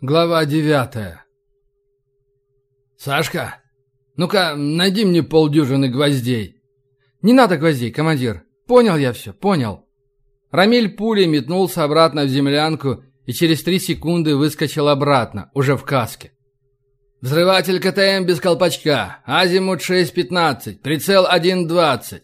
Глава девятая. «Сашка, ну-ка, найди мне полдюжины гвоздей». «Не надо гвоздей, командир. Понял я все, понял». Рамиль пулей метнулся обратно в землянку и через три секунды выскочил обратно, уже в каске. «Взрыватель КТМ без колпачка, азимут 6.15, прицел 1.20».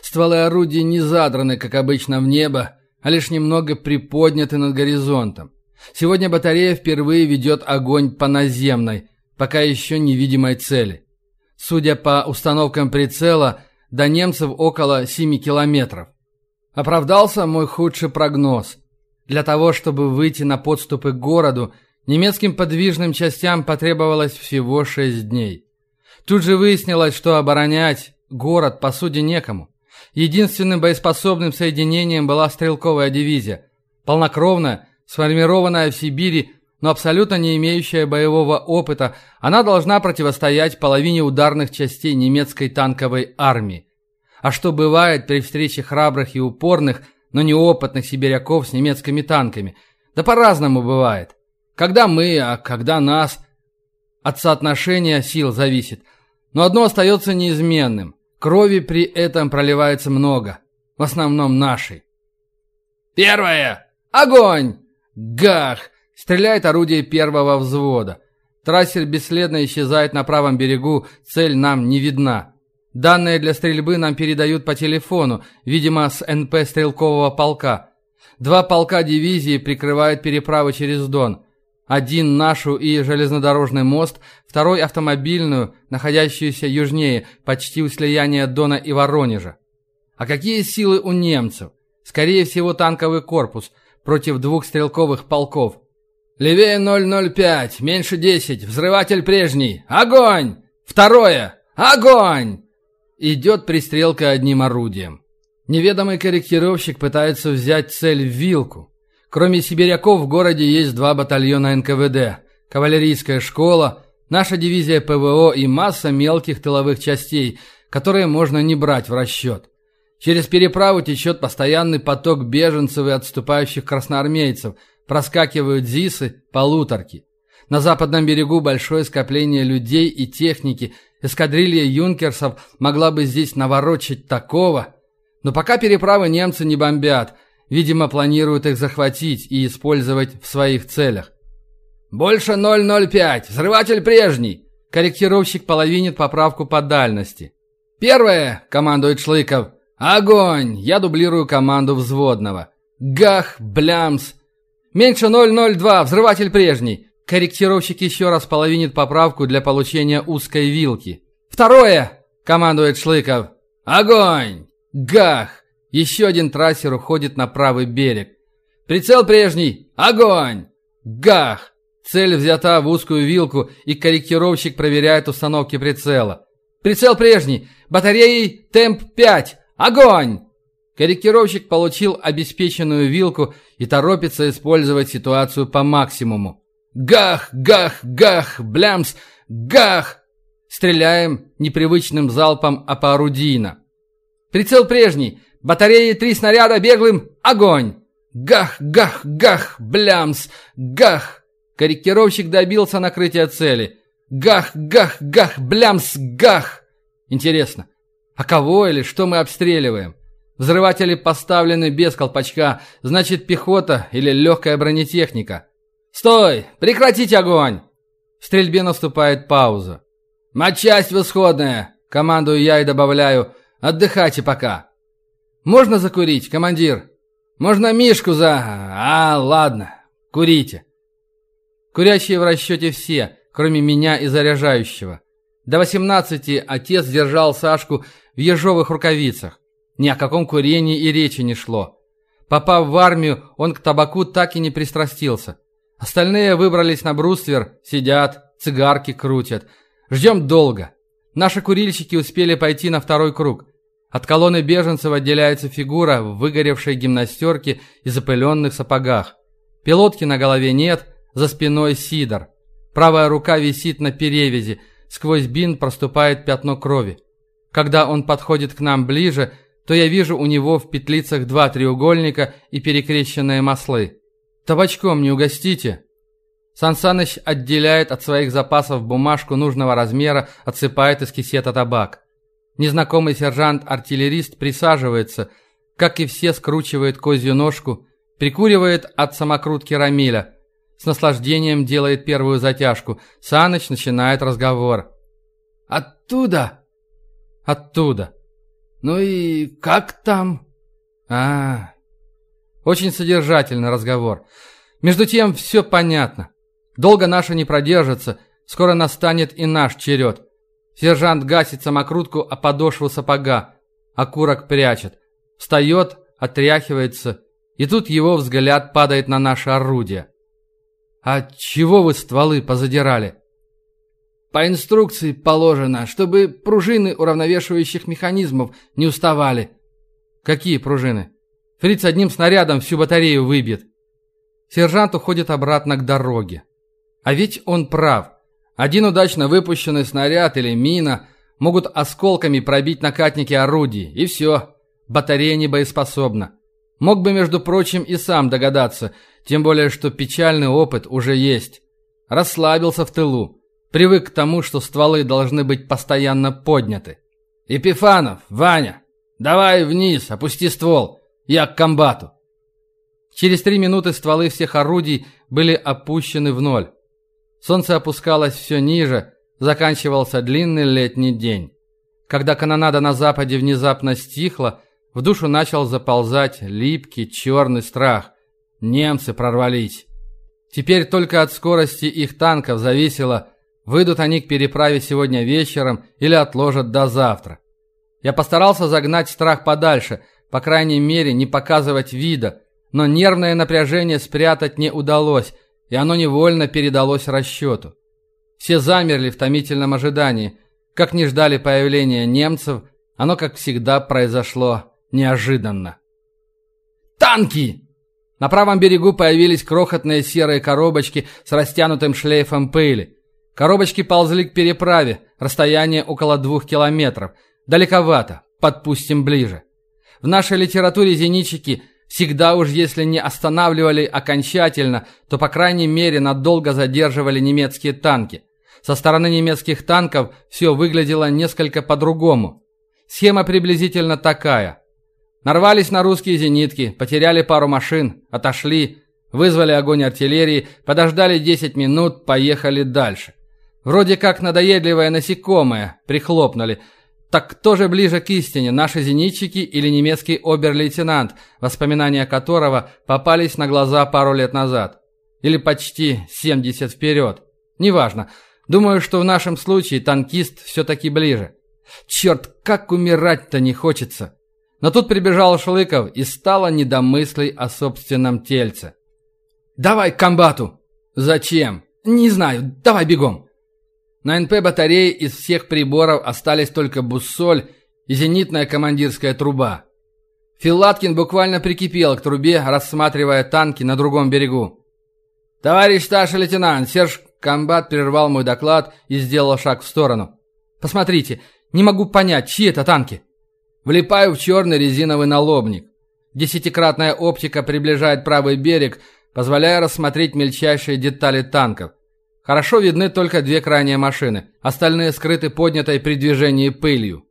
Стволы орудий не задраны, как обычно, в небо, а лишь немного приподняты над горизонтом. Сегодня батарея впервые ведет огонь по наземной, пока еще невидимой цели. Судя по установкам прицела, до немцев около 7 километров. Оправдался мой худший прогноз. Для того, чтобы выйти на подступы к городу, немецким подвижным частям потребовалось всего 6 дней. Тут же выяснилось, что оборонять город по сути некому. Единственным боеспособным соединением была стрелковая дивизия, полнокровная, Сформированная в Сибири, но абсолютно не имеющая боевого опыта, она должна противостоять половине ударных частей немецкой танковой армии. А что бывает при встрече храбрых и упорных, но неопытных сибиряков с немецкими танками? Да по-разному бывает. Когда мы, а когда нас. От соотношения сил зависит. Но одно остается неизменным. Крови при этом проливается много. В основном нашей. «Первое! Огонь!» Гах! Стреляет орудие первого взвода. Трассер бесследно исчезает на правом берегу, цель нам не видна. Данные для стрельбы нам передают по телефону, видимо, с НП стрелкового полка. Два полка дивизии прикрывают переправы через Дон. Один нашу и железнодорожный мост, второй автомобильную, находящуюся южнее, почти у слияния Дона и Воронежа. А какие силы у немцев? Скорее всего, танковый корпус – против двух стрелковых полков. «Левее 005, меньше 10, взрыватель прежний! Огонь! Второе! Огонь!» Идет пристрелка одним орудием. Неведомый корректировщик пытается взять цель в вилку. Кроме сибиряков в городе есть два батальона НКВД, кавалерийская школа, наша дивизия ПВО и масса мелких тыловых частей, которые можно не брать в расчет. Через переправу течет постоянный поток беженцев и отступающих красноармейцев, проскакивают ЗИСы, полуторки. На западном берегу большое скопление людей и техники, эскадрилья юнкерсов могла бы здесь наворочить такого. Но пока переправы немцы не бомбят, видимо, планируют их захватить и использовать в своих целях. «Больше 005! Взрыватель прежний!» Корректировщик половинит поправку по дальности. «Первое!» — командует Шлыков — «Огонь!» Я дублирую команду взводного. «Гах! Блямс!» «Меньше 002! Взрыватель прежний!» Корректировщик еще раз половинит поправку для получения узкой вилки. «Второе!» — командует Шлыков. «Огонь!» «Гах!» Еще один трассер уходит на правый берег. «Прицел прежний! Огонь!» «Гах!» Цель взята в узкую вилку, и корректировщик проверяет установки прицела. «Прицел прежний! Батареей темп 5! Огонь!» Корректировщик получил обеспеченную вилку и торопится использовать ситуацию по максимуму. Гах, гах, гах, блямс, гах! Стреляем непривычным залпом апоорудийно. Прицел прежний. Батареи три снаряда беглым. Огонь! Гах, гах, гах, блямс, гах! Корректировщик добился накрытия цели. Гах, гах, гах, блямс, гах! Интересно, а кого или что мы обстреливаем? Взрыватели поставлены без колпачка, значит пехота или легкая бронетехника. «Стой! Прекратить огонь!» В стрельбе наступает пауза. «Матчасть восходная!» Командую я и добавляю «Отдыхайте пока!» «Можно закурить, командир?» «Можно Мишку за...» «А, ладно, курите!» Курящие в расчете все, кроме меня и заряжающего. До 18 отец держал Сашку в ежовых рукавицах. Ни о каком курении и речи не шло. Попав в армию, он к табаку так и не пристрастился. Остальные выбрались на бруствер, сидят, цигарки крутят. Ждем долго. Наши курильщики успели пойти на второй круг. От колонны беженцев отделяется фигура в выгоревшей гимнастерке и запыленных сапогах. Пилотки на голове нет, за спиной сидор. Правая рука висит на перевязи, сквозь бинт проступает пятно крови. Когда он подходит к нам ближе, то я вижу у него в петлицах два треугольника и перекрещенные маслы. «Табачком не угостите?» Сансаныч отделяет от своих запасов бумажку нужного размера, отсыпает из кисета табак. Незнакомый сержант-артиллерист присаживается, как и все скручивает козью ножку, прикуривает от самокрутки Рамиля. С наслаждением делает первую затяжку. Саныч начинает разговор. «Оттуда?» «Оттуда». «Ну и как там?» а, Очень содержательный разговор. Между тем, все понятно. Долго наша не продержится, скоро настанет и наш черед. Сержант гасит самокрутку о подошву сапога, окурок прячет. Встает, отряхивается, и тут его взгляд падает на наше орудие. «А чего вы стволы позадирали?» «По инструкции положено, чтобы пружины уравновешивающих механизмов не уставали». «Какие пружины?» «Фриц одним снарядом всю батарею выбьет». Сержант уходит обратно к дороге. А ведь он прав. Один удачно выпущенный снаряд или мина могут осколками пробить накатники орудий, и все, батарея не боеспособна. Мог бы, между прочим, и сам догадаться, тем более, что печальный опыт уже есть. Расслабился в тылу, привык к тому, что стволы должны быть постоянно подняты. «Епифанов, Ваня, давай вниз, опусти ствол, я к комбату». Через три минуты стволы всех орудий были опущены в ноль. Солнце опускалось все ниже, заканчивался длинный летний день. Когда канонада на западе внезапно стихла, в душу начал заползать липкий черный страх. Немцы прорвались. Теперь только от скорости их танков зависело, выйдут они к переправе сегодня вечером или отложат до завтра. Я постарался загнать страх подальше, по крайней мере не показывать вида, но нервное напряжение спрятать не удалось, и оно невольно передалось расчету. Все замерли в томительном ожидании. Как не ждали появления немцев, оно, как всегда, произошло неожиданно. «Танки!» На правом берегу появились крохотные серые коробочки с растянутым шлейфом пыли. Коробочки ползли к переправе, расстояние около двух километров. Далековато, подпустим ближе. В нашей литературе зенитчики Всегда уж если не останавливали окончательно, то по крайней мере надолго задерживали немецкие танки. Со стороны немецких танков все выглядело несколько по-другому. Схема приблизительно такая. Нарвались на русские зенитки, потеряли пару машин, отошли, вызвали огонь артиллерии, подождали 10 минут, поехали дальше. Вроде как надоедливое насекомое, прихлопнули – так кто же ближе к истине, наши зенитчики или немецкий обер-лейтенант, воспоминания которого попались на глаза пару лет назад? Или почти 70 вперед? Неважно. Думаю, что в нашем случае танкист все-таки ближе. Черт, как умирать-то не хочется. Но тут прибежал Шлыков и стало недомыслой о собственном тельце. «Давай к комбату!» «Зачем?» «Не знаю, давай бегом!» На НП батареи из всех приборов остались только буссоль и зенитная командирская труба. Филаткин буквально прикипел к трубе, рассматривая танки на другом берегу. «Товарищ старший лейтенант, Серж Комбат прервал мой доклад и сделал шаг в сторону. «Посмотрите, не могу понять, чьи это танки?» Влипаю в черный резиновый налобник. Десятикратная оптика приближает правый берег, позволяя рассмотреть мельчайшие детали танков. Хорошо видны только две крайние машины, остальные скрыты поднятой при движении пылью.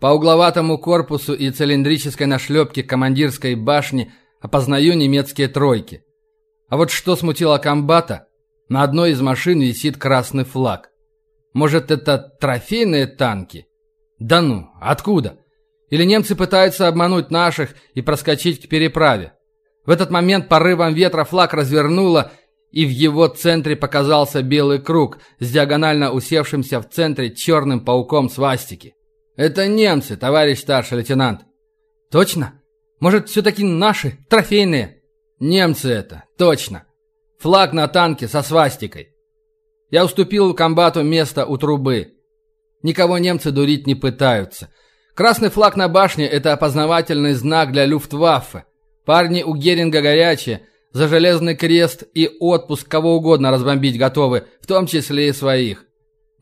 По угловатому корпусу и цилиндрической нашлепке командирской башни опознаю немецкие тройки. А вот что смутило комбата, на одной из машин висит красный флаг. Может, это трофейные танки? Да ну, откуда? Или немцы пытаются обмануть наших и проскочить к переправе? В этот момент порывом ветра флаг развернуло и в его центре показался белый круг с диагонально усевшимся в центре черным пауком свастики. «Это немцы, товарищ старший лейтенант». «Точно? Может, все-таки наши, трофейные?» «Немцы это, точно. Флаг на танке со свастикой». Я уступил комбату место у трубы. Никого немцы дурить не пытаются. Красный флаг на башне – это опознавательный знак для Люфтваффе. Парни у Геринга горячие – за железный крест и отпуск кого угодно разбомбить готовы, в том числе и своих.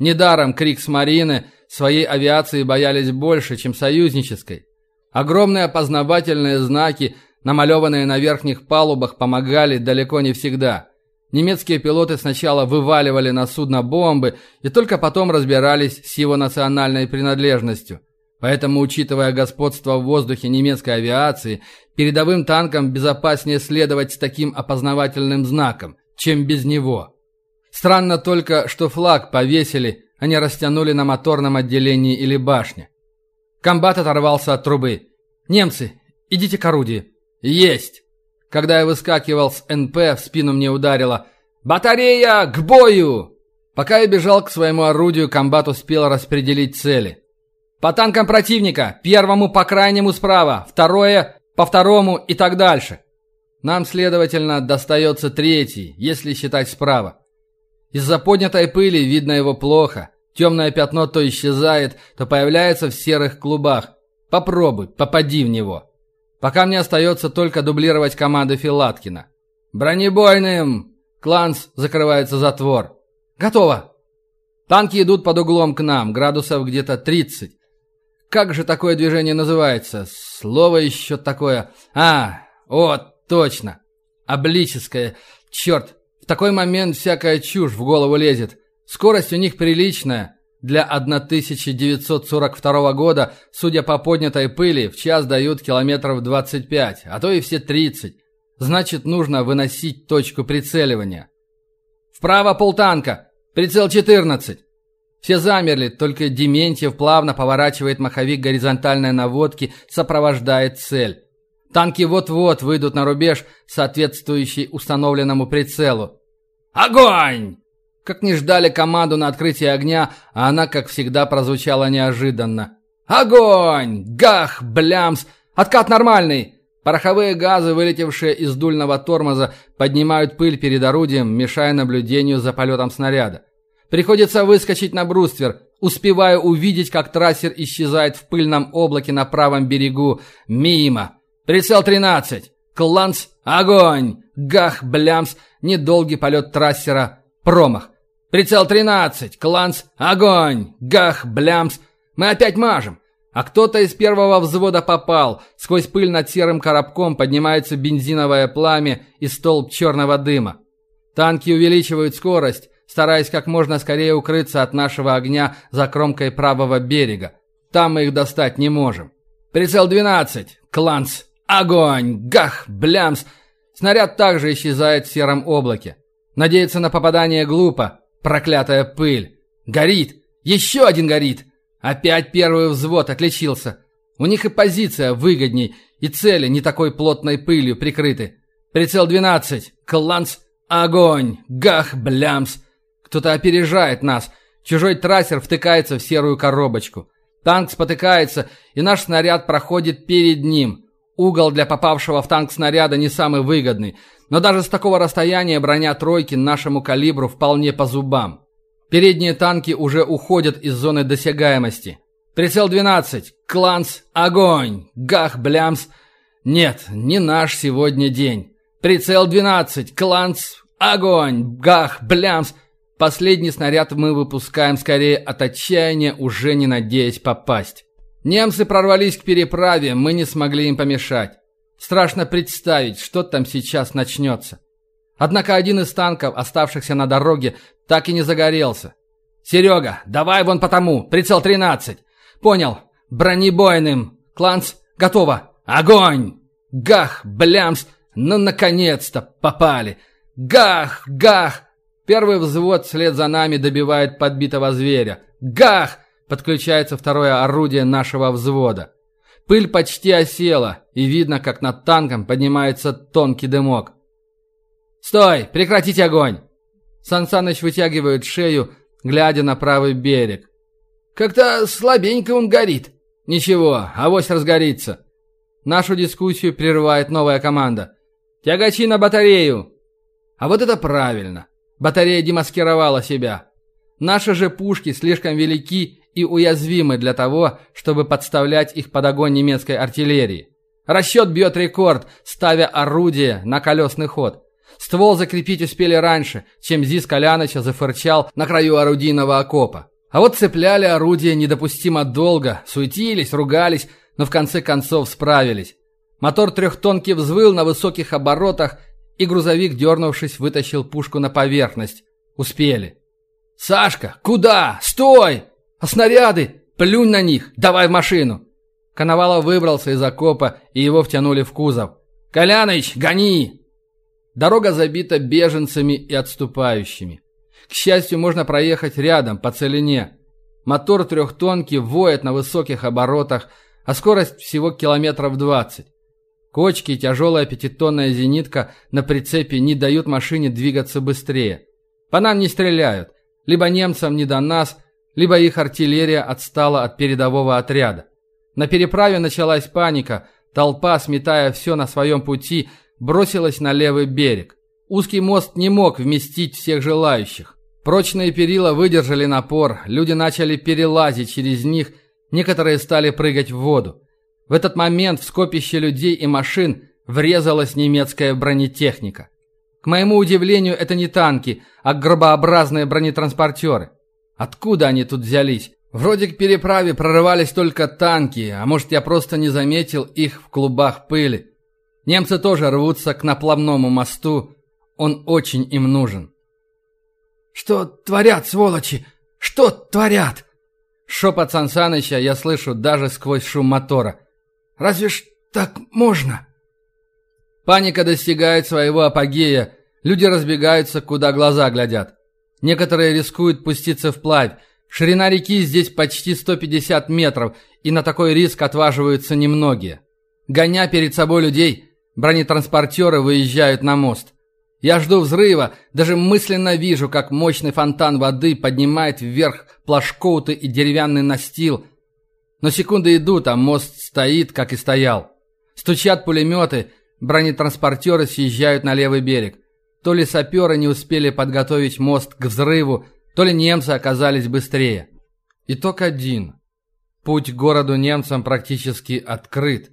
Недаром крик с Марины своей авиации боялись больше, чем союзнической. Огромные опознавательные знаки, намалеванные на верхних палубах, помогали далеко не всегда. Немецкие пилоты сначала вываливали на судно бомбы и только потом разбирались с его национальной принадлежностью. Поэтому, учитывая господство в воздухе немецкой авиации, передовым танкам безопаснее следовать с таким опознавательным знаком, чем без него. Странно только, что флаг повесили, а не растянули на моторном отделении или башне. Комбат оторвался от трубы. «Немцы, идите к орудию». «Есть!» Когда я выскакивал с НП, в спину мне ударило «Батарея! К бою!» Пока я бежал к своему орудию, комбат успел распределить цели. По танкам противника, первому по крайнему справа, второе по второму и так дальше. Нам, следовательно, достается третий, если считать справа. Из-за поднятой пыли видно его плохо. Темное пятно то исчезает, то появляется в серых клубах. Попробуй, попади в него. Пока мне остается только дублировать команды Филаткина. «Бронебойным!» Кланс закрывается затвор. «Готово!» Танки идут под углом к нам, градусов где-то 30. Как же такое движение называется? Слово еще такое... А, вот, точно. Облическое. Черт, в такой момент всякая чушь в голову лезет. Скорость у них приличная. Для 1942 года, судя по поднятой пыли, в час дают километров 25, а то и все 30. Значит, нужно выносить точку прицеливания. Вправо полтанка. Прицел 14. Все замерли, только Дементьев плавно поворачивает маховик горизонтальной наводки, сопровождает цель. Танки вот-вот выйдут на рубеж, соответствующий установленному прицелу. «Огонь!» Как не ждали команду на открытие огня, а она, как всегда, прозвучала неожиданно. «Огонь! Гах! Блямс! Откат нормальный!» Пороховые газы, вылетевшие из дульного тормоза, поднимают пыль перед орудием, мешая наблюдению за полетом снаряда. Приходится выскочить на бруствер. Успеваю увидеть, как трассер исчезает в пыльном облаке на правом берегу. Мимо. Прицел 13. Кланц. Огонь. Гах, блямс. Недолгий полет трассера. Промах. Прицел 13. Кланс. Огонь. Гах. Блямс. Мы опять мажем. А кто-то из первого взвода попал. Сквозь пыль над серым коробком поднимается бензиновое пламя и столб черного дыма. Танки увеличивают скорость, стараясь как можно скорее укрыться от нашего огня за кромкой правого берега. Там мы их достать не можем. Прицел 12. Кланс. Огонь. Гах. Блямс. Снаряд также исчезает в сером облаке. Надеяться на попадание глупо. Проклятая пыль! Горит! Еще один горит! Опять первый взвод отличился. У них и позиция выгодней, и цели не такой плотной пылью прикрыты. Прицел 12. Кланс. Огонь. Гах, блямс. Кто-то опережает нас. Чужой трассер втыкается в серую коробочку. Танк спотыкается, и наш снаряд проходит перед ним. Угол для попавшего в танк снаряда не самый выгодный – но даже с такого расстояния броня тройки нашему калибру вполне по зубам. Передние танки уже уходят из зоны досягаемости. Прицел 12. Кланс. Огонь. Гах, блямс. Нет, не наш сегодня день. Прицел 12. Кланс. Огонь. Гах, блямс. Последний снаряд мы выпускаем скорее от отчаяния, уже не надеясь попасть. Немцы прорвались к переправе, мы не смогли им помешать. Страшно представить, что там сейчас начнется. Однако один из танков, оставшихся на дороге, так и не загорелся. «Серега, давай вон по тому, прицел 13!» «Понял, бронебойным!» «Кланц, готово! Огонь!» «Гах, блямс! Ну, наконец-то попали!» «Гах, гах!» Первый взвод вслед за нами добивает подбитого зверя. «Гах!» Подключается второе орудие нашего взвода. Пыль почти осела, и видно, как над танком поднимается тонкий дымок. «Стой! Прекратите огонь!» Сансаныч вытягивает шею, глядя на правый берег. «Как-то слабенько он горит». «Ничего, авось разгорится». Нашу дискуссию прерывает новая команда. «Тягачи на батарею!» А вот это правильно. Батарея демаскировала себя. Наши же пушки слишком велики и уязвимы для того, чтобы подставлять их под огонь немецкой артиллерии. Расчет бьет рекорд, ставя орудие на колесный ход. Ствол закрепить успели раньше, чем Зис Коляныча зафырчал на краю орудийного окопа. А вот цепляли орудие недопустимо долго, суетились, ругались, но в конце концов справились. Мотор трехтонки взвыл на высоких оборотах, и грузовик, дернувшись, вытащил пушку на поверхность. Успели. «Сашка, куда? Стой! А снаряды? Плюнь на них! Давай в машину!» Коновалов выбрался из окопа, и его втянули в кузов. «Коляныч, гони!» Дорога забита беженцами и отступающими. К счастью, можно проехать рядом, по целине. Мотор трехтонки воет на высоких оборотах, а скорость всего километров двадцать. Кочки и тяжелая пятитонная зенитка на прицепе не дают машине двигаться быстрее. По нам не стреляют. Либо немцам не до нас, либо их артиллерия отстала от передового отряда. На переправе началась паника. Толпа, сметая все на своем пути, бросилась на левый берег. Узкий мост не мог вместить всех желающих. Прочные перила выдержали напор, люди начали перелазить через них, некоторые стали прыгать в воду. В этот момент в скопище людей и машин врезалась немецкая бронетехника. К моему удивлению, это не танки, а гробообразные бронетранспортеры. Откуда они тут взялись? Вроде к переправе прорывались только танки, а может я просто не заметил их в клубах пыли. Немцы тоже рвутся к наплавному мосту, он очень им нужен. «Что творят, сволочи? Что творят?» Шепот Сансаныча я слышу даже сквозь шум мотора. «Разве ж так можно?» Паника достигает своего апогея, люди разбегаются, куда глаза глядят. Некоторые рискуют пуститься вплавь. Ширина реки здесь почти 150 метров, и на такой риск отваживаются немногие. Гоня перед собой людей, бронетранспортеры выезжают на мост. Я жду взрыва, даже мысленно вижу, как мощный фонтан воды поднимает вверх плашкоуты и деревянный настил. Но секунды идут, а мост стоит, как и стоял. Стучат пулеметы, бронетранспортеры съезжают на левый берег. То ли саперы не успели подготовить мост к взрыву, то ли немцы оказались быстрее. Итог один. Путь к городу немцам практически открыт.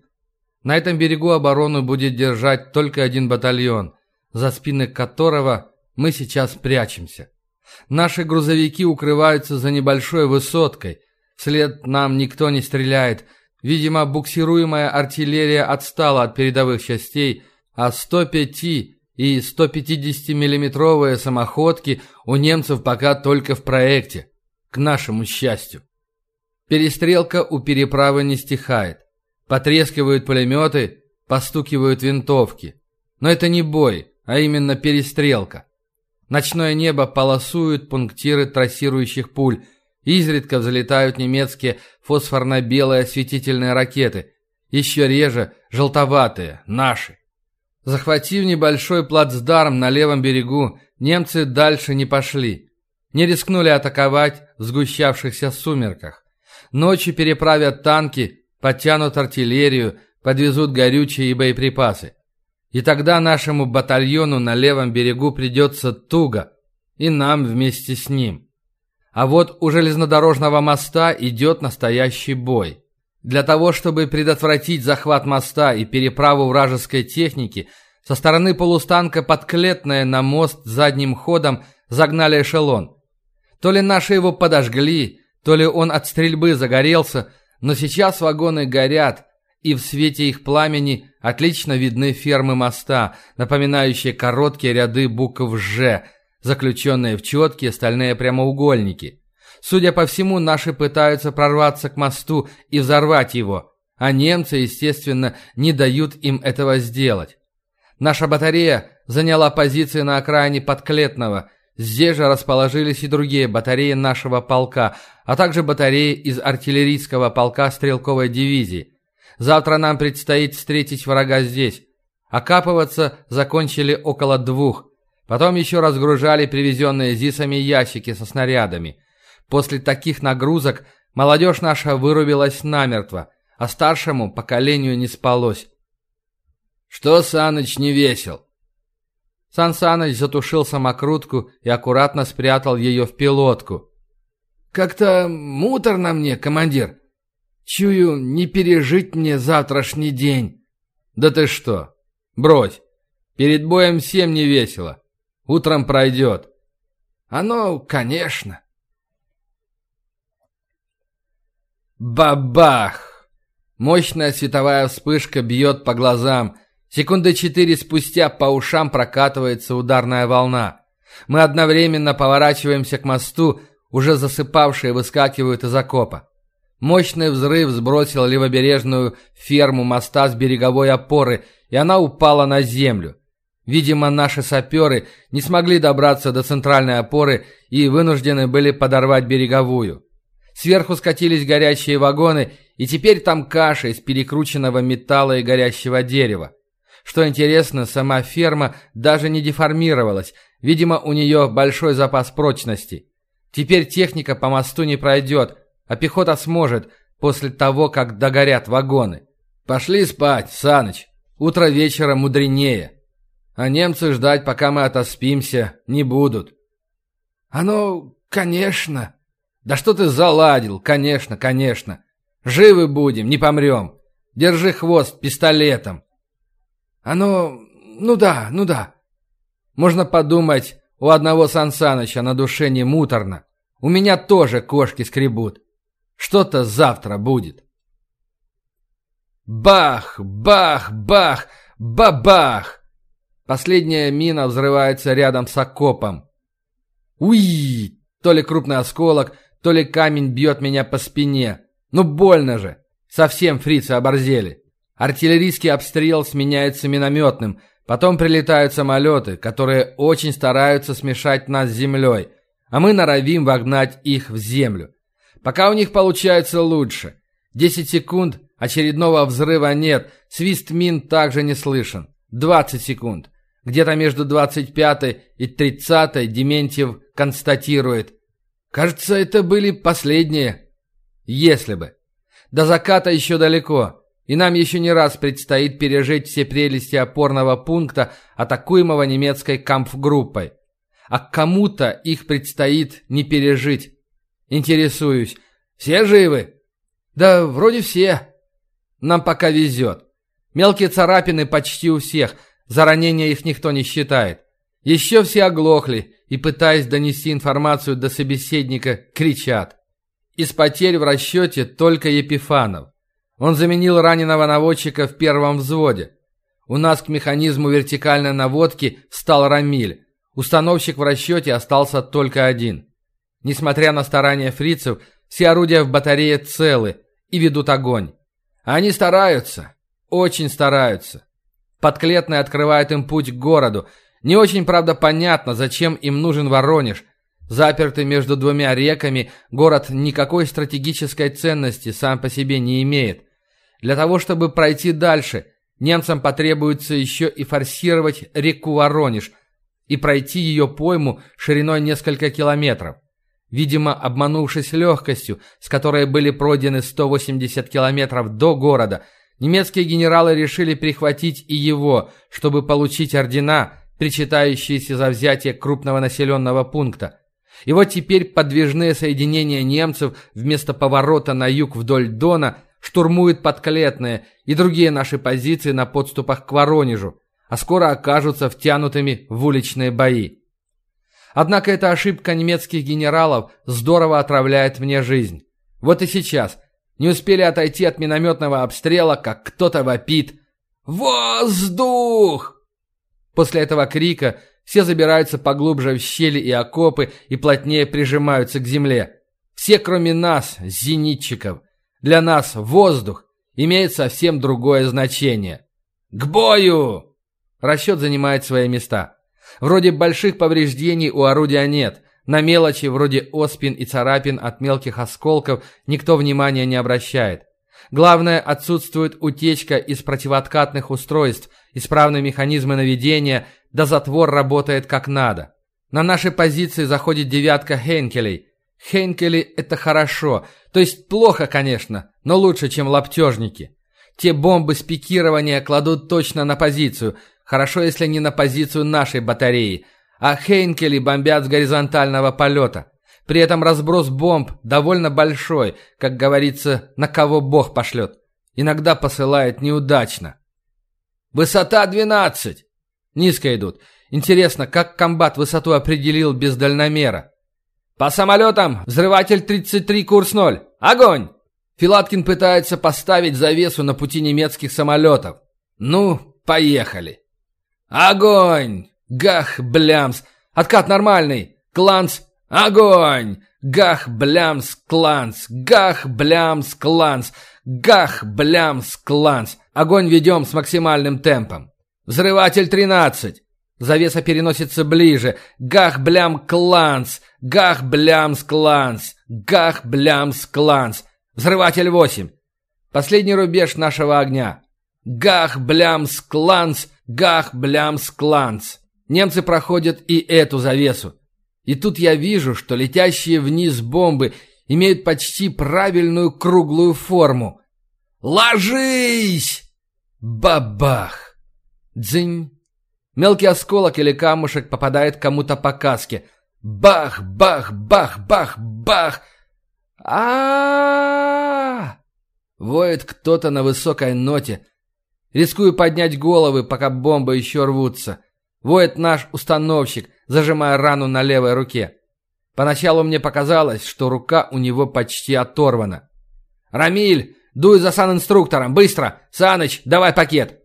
На этом берегу оборону будет держать только один батальон – за спины которого мы сейчас прячемся. Наши грузовики укрываются за небольшой высоткой. Вслед нам никто не стреляет. Видимо, буксируемая артиллерия отстала от передовых частей, а 105 и 150-миллиметровые самоходки у немцев пока только в проекте. К нашему счастью. Перестрелка у переправы не стихает. Потрескивают пулеметы, постукивают винтовки. Но это не бой а именно перестрелка. Ночное небо полосуют пунктиры трассирующих пуль, изредка взлетают немецкие фосфорно-белые осветительные ракеты, еще реже желтоватые, наши. Захватив небольшой плацдарм на левом берегу, немцы дальше не пошли. Не рискнули атаковать в сгущавшихся сумерках. Ночью переправят танки, подтянут артиллерию, подвезут горючие и боеприпасы. И тогда нашему батальону на левом берегу придется туго, и нам вместе с ним. А вот у железнодорожного моста идет настоящий бой. Для того, чтобы предотвратить захват моста и переправу вражеской техники, со стороны полустанка подклетная на мост задним ходом загнали эшелон. То ли наши его подожгли, то ли он от стрельбы загорелся, но сейчас вагоны горят, и в свете их пламени отлично видны фермы моста, напоминающие короткие ряды букв «Ж», заключенные в четкие стальные прямоугольники. Судя по всему, наши пытаются прорваться к мосту и взорвать его, а немцы, естественно, не дают им этого сделать. Наша батарея заняла позиции на окраине Подклетного. Здесь же расположились и другие батареи нашего полка, а также батареи из артиллерийского полка стрелковой дивизии. Завтра нам предстоит встретить врага здесь. Окапываться закончили около двух. Потом еще разгружали привезенные ЗИСами ящики со снарядами. После таких нагрузок молодежь наша вырубилась намертво, а старшему поколению не спалось. «Что Саныч не весел?» Сан Саныч затушил самокрутку и аккуратно спрятал ее в пилотку. «Как-то муторно мне, командир. Чую, не пережить мне завтрашний день. Да ты что? Брось. Перед боем всем не весело. Утром пройдет. Оно, конечно. Бабах! Мощная световая вспышка бьет по глазам. Секунды четыре спустя по ушам прокатывается ударная волна. Мы одновременно поворачиваемся к мосту, уже засыпавшие выскакивают из окопа. Мощный взрыв сбросил левобережную ферму моста с береговой опоры, и она упала на землю. Видимо, наши саперы не смогли добраться до центральной опоры и вынуждены были подорвать береговую. Сверху скатились горящие вагоны, и теперь там каша из перекрученного металла и горящего дерева. Что интересно, сама ферма даже не деформировалась, видимо, у нее большой запас прочности. Теперь техника по мосту не пройдет, а пехота сможет после того, как догорят вагоны. Пошли спать, Саныч. Утро вечера мудренее. А немцы ждать, пока мы отоспимся, не будут. А ну, конечно. Да что ты заладил? Конечно, конечно. Живы будем, не помрем. Держи хвост пистолетом. А ну, ну да, ну да. Можно подумать, у одного Сансаныча на душе не муторно. У меня тоже кошки скребут. Что-то завтра будет. Бах, бах, бах, бабах! Последняя мина взрывается рядом с окопом. Уи! То ли крупный осколок, то ли камень бьет меня по спине. Ну больно же! Совсем фрицы оборзели. Артиллерийский обстрел сменяется минометным. Потом прилетают самолеты, которые очень стараются смешать нас с землей. А мы норовим вогнать их в землю. Пока у них получается лучше. Десять секунд, очередного взрыва нет, свист мин также не слышен. Двадцать секунд. Где-то между двадцать пятой и тридцатой Дементьев констатирует. Кажется, это были последние. Если бы. До заката еще далеко, и нам еще не раз предстоит пережить все прелести опорного пункта, атакуемого немецкой кампфгруппой. А кому-то их предстоит не пережить. Интересуюсь. Все живы? Да, вроде все. Нам пока везет. Мелкие царапины почти у всех. За ранения их никто не считает. Еще все оглохли и, пытаясь донести информацию до собеседника, кричат. Из потерь в расчете только Епифанов. Он заменил раненого наводчика в первом взводе. У нас к механизму вертикальной наводки стал Рамиль. Установщик в расчете остался только один. Несмотря на старания фрицев, все орудия в батарее целы и ведут огонь. Они стараются, очень стараются. Подклетный открывает им путь к городу. Не очень, правда, понятно, зачем им нужен Воронеж. Запертый между двумя реками, город никакой стратегической ценности сам по себе не имеет. Для того, чтобы пройти дальше, немцам потребуется еще и форсировать реку Воронеж и пройти ее пойму шириной несколько километров. Видимо, обманувшись легкостью, с которой были пройдены 180 километров до города, немецкие генералы решили прихватить и его, чтобы получить ордена, причитающиеся за взятие крупного населенного пункта. И вот теперь подвижные соединения немцев вместо поворота на юг вдоль Дона штурмуют подклетные и другие наши позиции на подступах к Воронежу, а скоро окажутся втянутыми в уличные бои. Однако эта ошибка немецких генералов здорово отравляет мне жизнь. Вот и сейчас. Не успели отойти от минометного обстрела, как кто-то вопит «Воздух!». После этого крика все забираются поглубже в щели и окопы и плотнее прижимаются к земле. Все, кроме нас, зенитчиков. Для нас воздух имеет совсем другое значение. «К бою!» Расчет занимает свои места. Вроде больших повреждений у орудия нет. На мелочи вроде оспин и царапин от мелких осколков никто внимания не обращает. Главное, отсутствует утечка из противооткатных устройств, исправные механизмы наведения, да затвор работает как надо. На наши позиции заходит девятка Хейнкелей. Хейнкели – это хорошо, то есть плохо, конечно, но лучше, чем лаптежники. Те бомбы с пикирования кладут точно на позицию, Хорошо, если не на позицию нашей батареи, а Хейнкели бомбят с горизонтального полета. При этом разброс бомб довольно большой, как говорится, на кого Бог пошлет. Иногда посылает неудачно. Высота 12. Низко идут. Интересно, как комбат высоту определил без дальномера? По самолетам взрыватель 33, курс 0. Огонь! Филаткин пытается поставить завесу на пути немецких самолетов. Ну, поехали. Огонь! Гах, блямс! Откат нормальный! Кланс! Огонь! Гах, блямс, кланс! Гах, блямс, кланс! Гах, блямс, кланс! Огонь ведем с максимальным темпом. Взрыватель 13. Завеса переносится ближе. Гах, блям, кланс! Гах, блям, кланс! Гах, блям, кланс! Взрыватель 8. Последний рубеж нашего огня. Гах, блям, кланс! Гах, блям, кланс! Немцы проходят и эту завесу. И тут я вижу, что летящие вниз бомбы имеют почти правильную круглую форму. «Ложись!» Бабах! Дзынь! Мелкий осколок или камушек попадает кому-то по каске. Бах, бах, бах, бах, бах! а Воет кто-то на высокой ноте. Рискую поднять головы, пока бомбы еще рвутся. Воет наш установщик, зажимая рану на левой руке. Поначалу мне показалось, что рука у него почти оторвана. «Рамиль, дуй за санинструктором, быстро! Саныч, давай пакет!»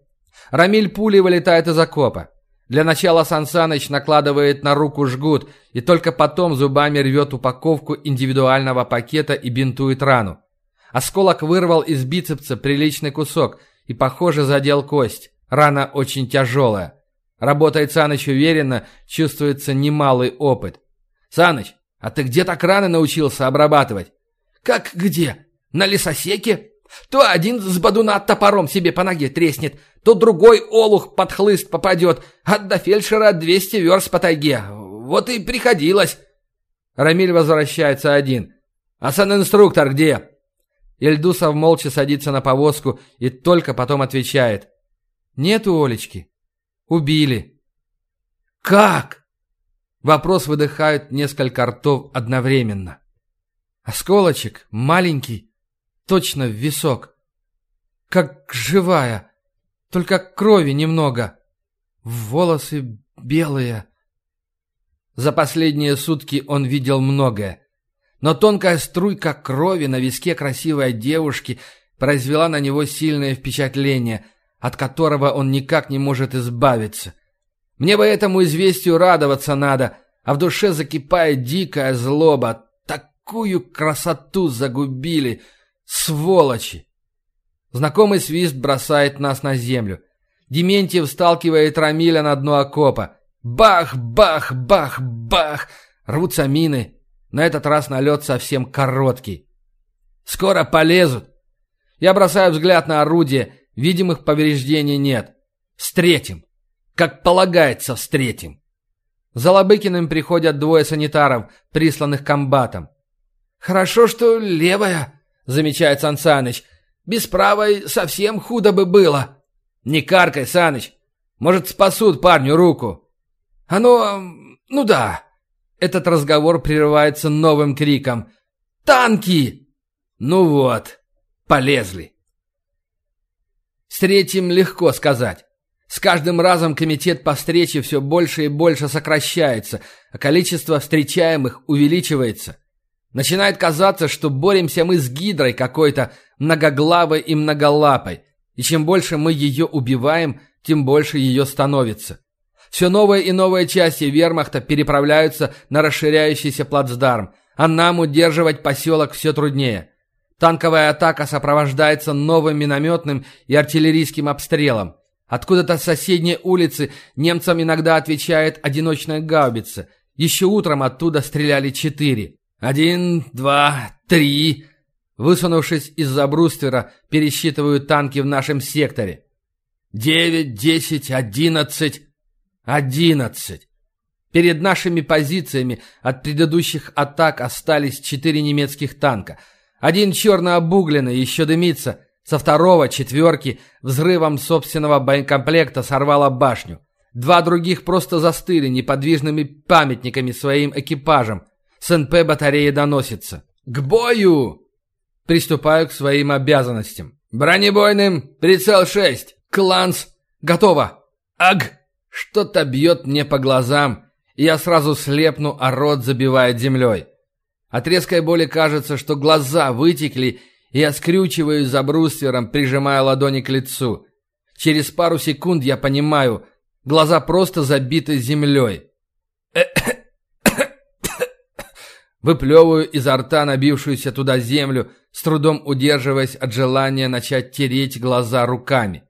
Рамиль пулей вылетает из окопа. Для начала Сан Саныч накладывает на руку жгут и только потом зубами рвет упаковку индивидуального пакета и бинтует рану. Осколок вырвал из бицепса приличный кусок и, похоже, задел кость. Рана очень тяжелая. Работает Саныч уверенно, чувствуется немалый опыт. «Саныч, а ты где так раны научился обрабатывать?» «Как где? На лесосеке?» То один с бадуна топором себе по ноге треснет, то другой олух под хлыст попадет, а до фельдшера 200 верст по тайге. Вот и приходилось. Рамиль возвращается один. «А сан-инструктор где?» Ильдусов молча садится на повозку и только потом отвечает. «Нету Олечки. Убили». «Как?» Вопрос выдыхают несколько ртов одновременно. Осколочек маленький, точно в висок. Как живая, только крови немного. Волосы белые. За последние сутки он видел многое. Но тонкая струйка крови на виске красивой девушки произвела на него сильное впечатление, от которого он никак не может избавиться. Мне бы этому известию радоваться надо, а в душе закипает дикая злоба. Такую красоту загубили — Сволочи! Знакомый свист бросает нас на землю. Дементьев сталкивает Рамиля на дно окопа. Бах, бах, бах, бах! Рвутся мины. На этот раз налет совсем короткий. Скоро полезут. Я бросаю взгляд на орудие. Видимых повреждений нет. Встретим. Как полагается, встретим. За Лобыкиным приходят двое санитаров, присланных комбатом. «Хорошо, что левая», замечает Сан Саныч. «Без правой совсем худо бы было». «Не каркай, Саныч. Может, спасут парню руку». «Оно... ну да». Этот разговор прерывается новым криком. «Танки!» Ну вот, полезли. С третьим легко сказать. С каждым разом комитет по встрече все больше и больше сокращается, а количество встречаемых увеличивается. Начинает казаться, что боремся мы с гидрой какой-то многоглавой и многолапой, и чем больше мы ее убиваем, тем больше ее становится. Все новые и новые части вермахта переправляются на расширяющийся плацдарм, а нам удерживать поселок все труднее. Танковая атака сопровождается новым минометным и артиллерийским обстрелом. Откуда-то с соседней улицы немцам иногда отвечает одиночная гаубица. Еще утром оттуда стреляли четыре. «Один, два, три!» Высунувшись из-за бруствера, пересчитывают танки в нашем секторе. «Девять, десять, одиннадцать!» «Одиннадцать!» Перед нашими позициями от предыдущих атак остались четыре немецких танка. Один черно обугленный, еще дымится. Со второго, четверки, взрывом собственного боекомплекта сорвало башню. Два других просто застыли неподвижными памятниками своим экипажам – СНП батареи доносится. «К бою!» Приступаю к своим обязанностям. «Бронебойным! Прицел 6! Кланс! Готово!» «Аг!» Что-то бьет мне по глазам, я сразу слепну, а рот забивает землей. От резкой боли кажется, что глаза вытекли, и я скрючиваюсь за бруствером, прижимая ладони к лицу. Через пару секунд я понимаю, глаза просто забиты землей. Выплевываю изо рта набившуюся туда землю, с трудом удерживаясь от желания начать тереть глаза руками.